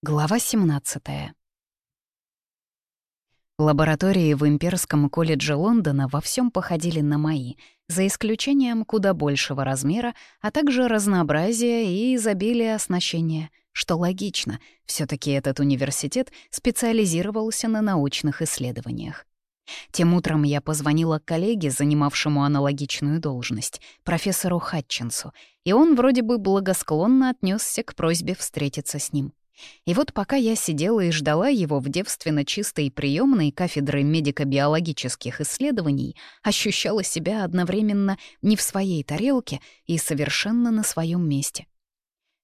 Глава 17. Лаборатории в Имперском колледже Лондона во всем походили на мои, за исключением куда большего размера, а также разнообразия и изобилия оснащения, что логично, все таки этот университет специализировался на научных исследованиях. Тем утром я позвонила коллеге, занимавшему аналогичную должность, профессору Хатчинсу, и он вроде бы благосклонно отнесся к просьбе встретиться с ним. И вот пока я сидела и ждала его в девственно чистой приемной кафедры медико-биологических исследований, ощущала себя одновременно не в своей тарелке и совершенно на своем месте.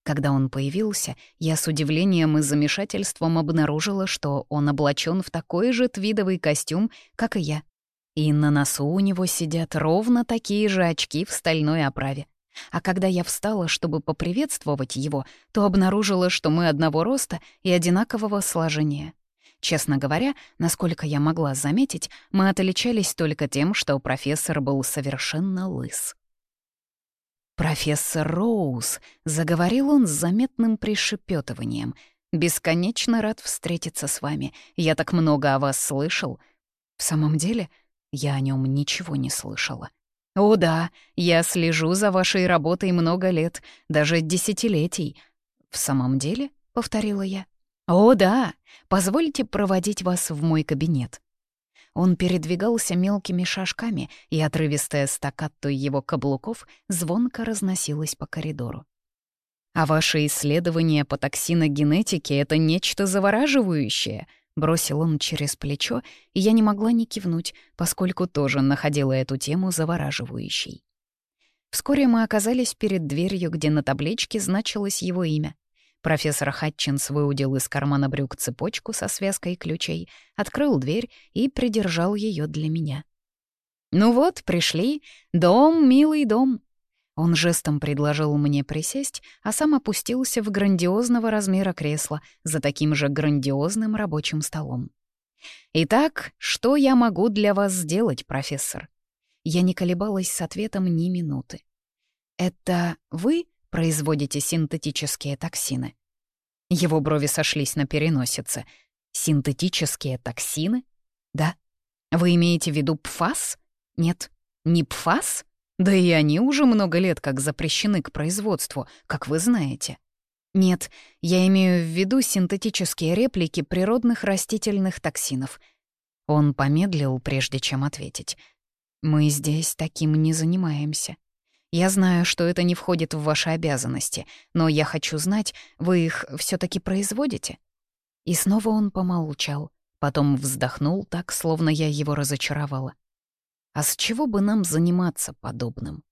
Когда он появился, я с удивлением и замешательством обнаружила, что он облачен в такой же твидовый костюм, как и я. И на носу у него сидят ровно такие же очки в стальной оправе. А когда я встала, чтобы поприветствовать его, то обнаружила, что мы одного роста и одинакового сложения. Честно говоря, насколько я могла заметить, мы отличались только тем, что профессор был совершенно лыс. «Профессор Роуз», — заговорил он с заметным пришепетыванием, — «бесконечно рад встретиться с вами. Я так много о вас слышал». В самом деле, я о нем ничего не слышала. «О да, я слежу за вашей работой много лет, даже десятилетий». «В самом деле?» — повторила я. «О да, позвольте проводить вас в мой кабинет». Он передвигался мелкими шажками, и отрывистая стаккато его каблуков звонко разносилась по коридору. «А ваши исследования по токсиногенетике — это нечто завораживающее», Бросил он через плечо, и я не могла не кивнуть, поскольку тоже находила эту тему завораживающей. Вскоре мы оказались перед дверью, где на табличке значилось его имя. Профессор Хатчинс выудил из кармана брюк цепочку со связкой ключей, открыл дверь и придержал ее для меня. «Ну вот, пришли. Дом, милый дом. Он жестом предложил мне присесть, а сам опустился в грандиозного размера кресла за таким же грандиозным рабочим столом. «Итак, что я могу для вас сделать, профессор?» Я не колебалась с ответом ни минуты. «Это вы производите синтетические токсины?» Его брови сошлись на переносице. «Синтетические токсины?» «Да». «Вы имеете в виду ПФАС?» «Нет». «Не ПФАС?» Да и они уже много лет как запрещены к производству, как вы знаете. Нет, я имею в виду синтетические реплики природных растительных токсинов. Он помедлил, прежде чем ответить. Мы здесь таким не занимаемся. Я знаю, что это не входит в ваши обязанности, но я хочу знать, вы их все таки производите?» И снова он помолчал, потом вздохнул так, словно я его разочаровала. А с чего бы нам заниматься подобным?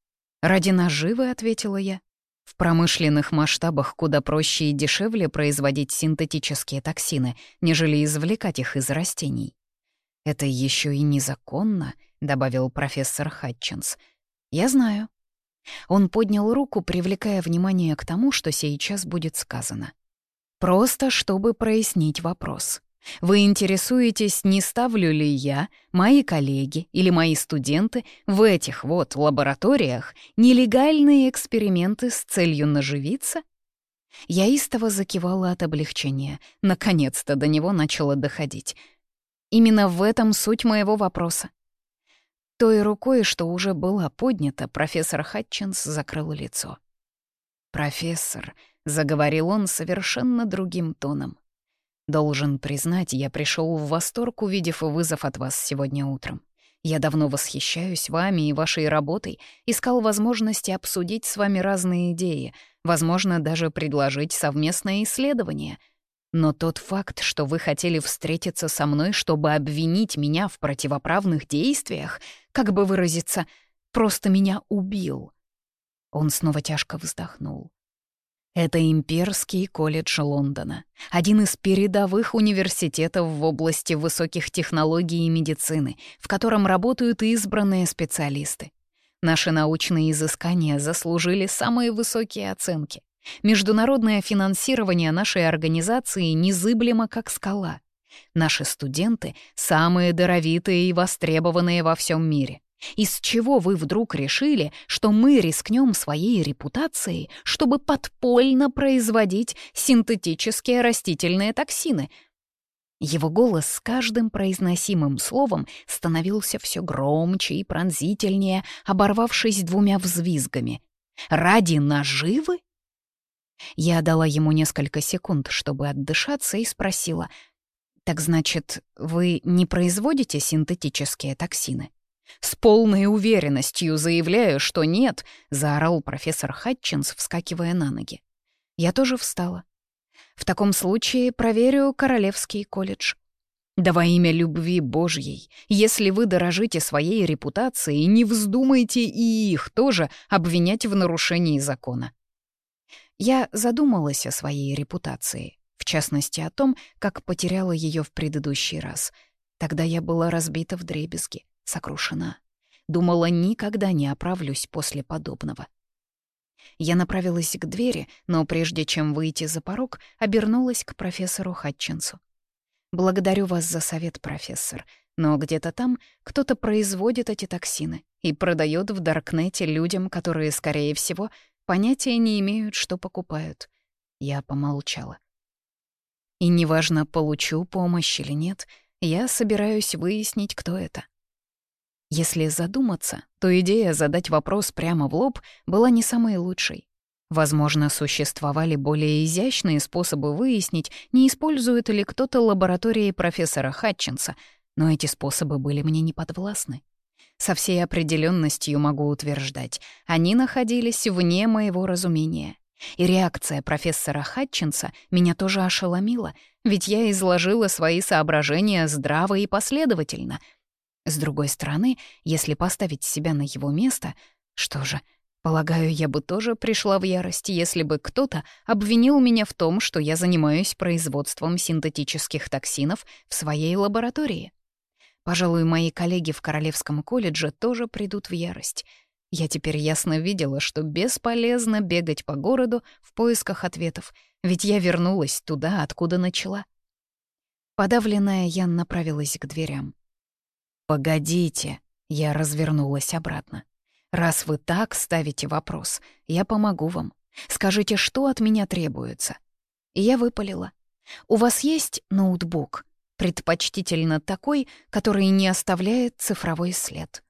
Ради наживы, ответила я. В промышленных масштабах куда проще и дешевле производить синтетические токсины, нежели извлекать их из растений. Это еще и незаконно, добавил профессор Хатчинс. Я знаю. Он поднял руку, привлекая внимание к тому, что сейчас будет сказано. Просто чтобы прояснить вопрос. Вы интересуетесь, не ставлю ли я, мои коллеги или мои студенты в этих вот лабораториях нелегальные эксперименты с целью наживиться? Я истово закивала от облегчения. Наконец-то до него начало доходить. Именно в этом суть моего вопроса. Той рукой, что уже была поднята, профессор Хатчинс закрыл лицо. «Профессор», — заговорил он совершенно другим тоном, Должен признать, я пришел в восторг, увидев вызов от вас сегодня утром. Я давно восхищаюсь вами и вашей работой, искал возможности обсудить с вами разные идеи, возможно, даже предложить совместное исследование. Но тот факт, что вы хотели встретиться со мной, чтобы обвинить меня в противоправных действиях, как бы выразиться, просто меня убил. Он снова тяжко вздохнул. Это Имперский колледж Лондона, один из передовых университетов в области высоких технологий и медицины, в котором работают избранные специалисты. Наши научные изыскания заслужили самые высокие оценки. Международное финансирование нашей организации незыблемо как скала. Наши студенты — самые даровитые и востребованные во всем мире. Из чего вы вдруг решили, что мы рискнем своей репутацией, чтобы подпольно производить синтетические растительные токсины? Его голос с каждым произносимым словом становился все громче и пронзительнее, оборвавшись двумя взвизгами. «Ради наживы?» Я дала ему несколько секунд, чтобы отдышаться, и спросила, «Так значит, вы не производите синтетические токсины?» «С полной уверенностью заявляю, что нет», — заорал профессор Хатчинс, вскакивая на ноги. Я тоже встала. «В таком случае проверю Королевский колледж». Да во имя любви Божьей, если вы дорожите своей репутацией, не вздумайте и их тоже обвинять в нарушении закона. Я задумалась о своей репутации, в частности о том, как потеряла ее в предыдущий раз. Тогда я была разбита в дребезги сокрушена. Думала, никогда не оправлюсь после подобного. Я направилась к двери, но прежде чем выйти за порог, обернулась к профессору Хатчинсу. «Благодарю вас за совет, профессор, но где-то там кто-то производит эти токсины и продает в Даркнете людям, которые, скорее всего, понятия не имеют, что покупают». Я помолчала. И неважно, получу помощь или нет, я собираюсь выяснить, кто это. Если задуматься, то идея задать вопрос прямо в лоб была не самой лучшей. Возможно, существовали более изящные способы выяснить, не использует ли кто-то лаборатории профессора Хатчинса, но эти способы были мне неподвластны. Со всей определенностью могу утверждать, они находились вне моего разумения. И реакция профессора Хатчинса меня тоже ошеломила, ведь я изложила свои соображения здраво и последовательно — с другой стороны, если поставить себя на его место, что же, полагаю, я бы тоже пришла в ярость, если бы кто-то обвинил меня в том, что я занимаюсь производством синтетических токсинов в своей лаборатории. Пожалуй, мои коллеги в Королевском колледже тоже придут в ярость. Я теперь ясно видела, что бесполезно бегать по городу в поисках ответов, ведь я вернулась туда, откуда начала. Подавленная, я направилась к дверям. «Погодите», — я развернулась обратно. «Раз вы так ставите вопрос, я помогу вам. Скажите, что от меня требуется?» И я выпалила. «У вас есть ноутбук? Предпочтительно такой, который не оставляет цифровой след».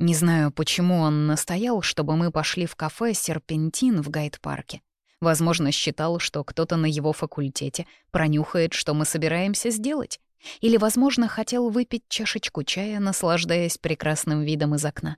Не знаю, почему он настоял, чтобы мы пошли в кафе «Серпентин» в Гайд-парке. Возможно, считал, что кто-то на его факультете пронюхает, что мы собираемся сделать. Или, возможно, хотел выпить чашечку чая, наслаждаясь прекрасным видом из окна.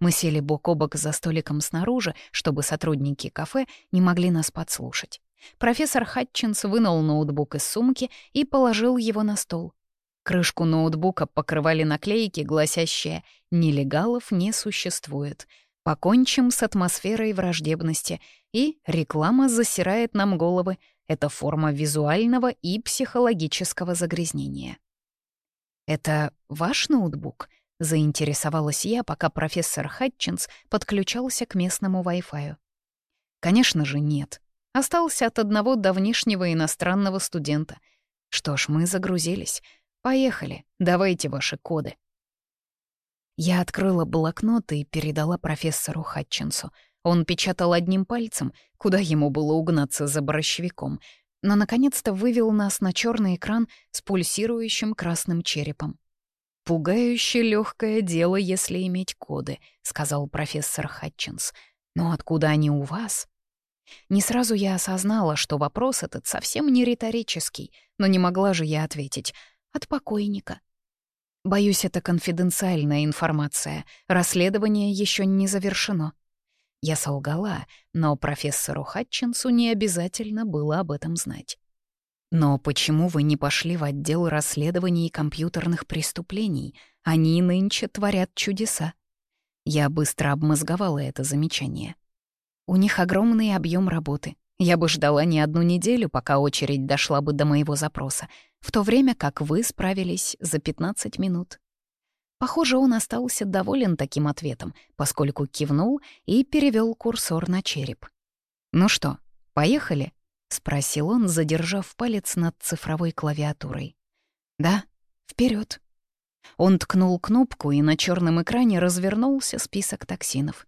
Мы сели бок о бок за столиком снаружи, чтобы сотрудники кафе не могли нас подслушать. Профессор Хатчинс вынул ноутбук из сумки и положил его на стол. Крышку ноутбука покрывали наклейки, гласящие «Нелегалов не существует», «Покончим с атмосферой враждебности» и «Реклама засирает нам головы», это форма визуального и психологического загрязнения. «Это ваш ноутбук?» — заинтересовалась я, пока профессор Хатчинс подключался к местному Wi-Fi. «Конечно же, нет. Остался от одного давнишнего иностранного студента. Что ж, мы загрузились. Поехали, давайте ваши коды». Я открыла блокнот и передала профессору Хатчинсу — он печатал одним пальцем, куда ему было угнаться за борщевиком, но наконец-то вывел нас на черный экран с пульсирующим красным черепом. «Пугающе легкое дело, если иметь коды», — сказал профессор Хатчинс. «Но откуда они у вас?» Не сразу я осознала, что вопрос этот совсем не риторический, но не могла же я ответить «от покойника». Боюсь, это конфиденциальная информация, расследование еще не завершено. Я солгала, но профессору Хатчинсу не обязательно было об этом знать. «Но почему вы не пошли в отдел расследований компьютерных преступлений? Они нынче творят чудеса». Я быстро обмозговала это замечание. У них огромный объем работы. Я бы ждала не одну неделю, пока очередь дошла бы до моего запроса, в то время как вы справились за 15 минут. Похоже, он остался доволен таким ответом, поскольку кивнул и перевел курсор на череп. «Ну что, поехали?» — спросил он, задержав палец над цифровой клавиатурой. «Да, вперед. Он ткнул кнопку, и на черном экране развернулся список токсинов.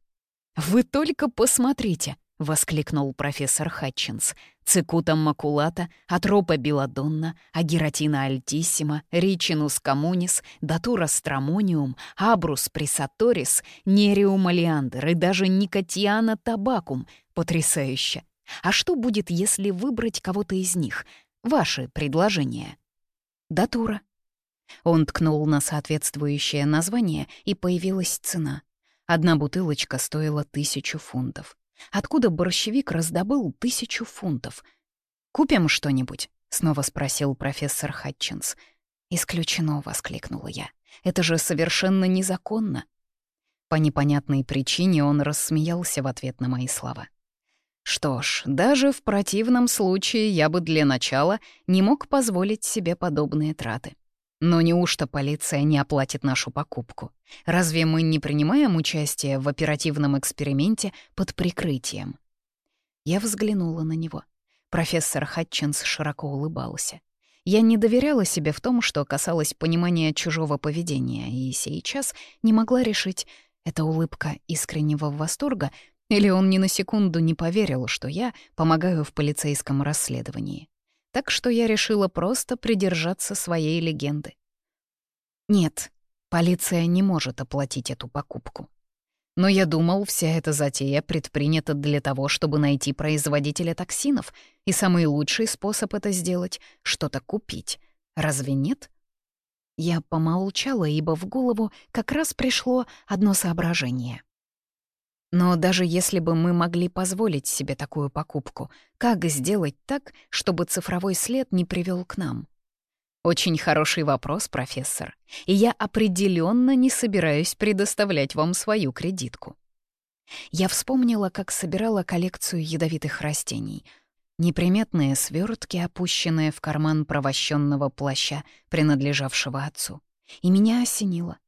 «Вы только посмотрите!» — воскликнул профессор Хатчинс. «Цикута макулата, атропа беладонна, агератина альтиссима, ричинус коммунис, датура стромониум, абрус пресаторис, нериум алиандр и даже никотиана табакум. Потрясающе! А что будет, если выбрать кого-то из них? Ваши предложения?» «Датура», он ткнул на соответствующее название, и появилась цена. Одна бутылочка стоила тысячу фунтов. Откуда борщевик раздобыл тысячу фунтов? «Купим что-нибудь?» — снова спросил профессор Хатчинс. «Исключено», — воскликнула я. «Это же совершенно незаконно». По непонятной причине он рассмеялся в ответ на мои слова. Что ж, даже в противном случае я бы для начала не мог позволить себе подобные траты. Но неужто полиция не оплатит нашу покупку? Разве мы не принимаем участие в оперативном эксперименте под прикрытием? Я взглянула на него. Профессор Хатчинс широко улыбался. Я не доверяла себе в том, что касалось понимания чужого поведения, и сейчас не могла решить, это улыбка искреннего восторга или он ни на секунду не поверил, что я помогаю в полицейском расследовании так что я решила просто придержаться своей легенды. Нет, полиция не может оплатить эту покупку. Но я думал, вся эта затея предпринята для того, чтобы найти производителя токсинов, и самый лучший способ это сделать — что-то купить. Разве нет? Я помолчала, ибо в голову как раз пришло одно соображение. Но даже если бы мы могли позволить себе такую покупку, как сделать так, чтобы цифровой след не привел к нам? Очень хороший вопрос, профессор, и я определенно не собираюсь предоставлять вам свою кредитку. Я вспомнила, как собирала коллекцию ядовитых растений. Неприметные свертки, опущенные в карман провощенного плаща, принадлежавшего отцу. И меня осенило.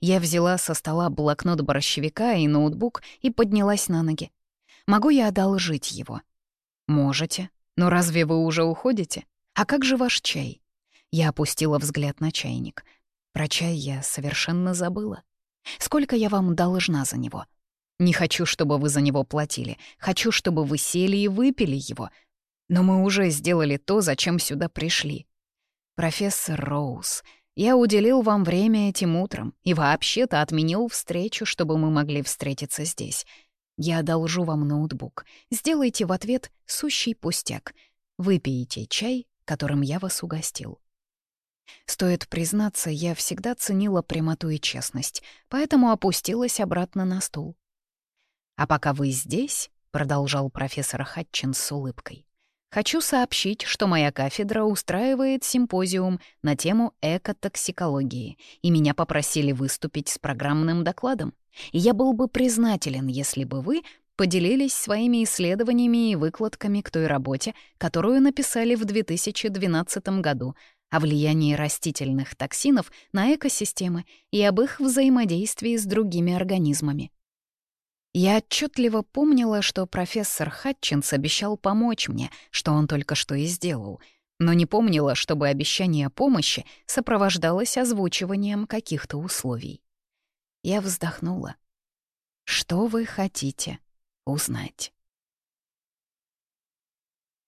Я взяла со стола блокнот борщевика и ноутбук и поднялась на ноги. «Могу я одолжить его?» «Можете. Но разве вы уже уходите? А как же ваш чай?» Я опустила взгляд на чайник. Про чай я совершенно забыла. «Сколько я вам должна за него?» «Не хочу, чтобы вы за него платили. Хочу, чтобы вы сели и выпили его. Но мы уже сделали то, зачем сюда пришли». «Профессор Роуз», я уделил вам время этим утром и вообще-то отменил встречу, чтобы мы могли встретиться здесь. Я одолжу вам ноутбук. Сделайте в ответ сущий пустяк. Выпейте чай, которым я вас угостил. Стоит признаться, я всегда ценила прямоту и честность, поэтому опустилась обратно на стул. «А пока вы здесь», — продолжал профессор Хатчин с улыбкой, Хочу сообщить, что моя кафедра устраивает симпозиум на тему экотоксикологии, и меня попросили выступить с программным докладом. И я был бы признателен, если бы вы поделились своими исследованиями и выкладками к той работе, которую написали в 2012 году о влиянии растительных токсинов на экосистемы и об их взаимодействии с другими организмами. Я отчетливо помнила, что профессор Хатчинс обещал помочь мне, что он только что и сделал, но не помнила, чтобы обещание помощи сопровождалось озвучиванием каких-то условий. Я вздохнула. «Что вы хотите узнать?»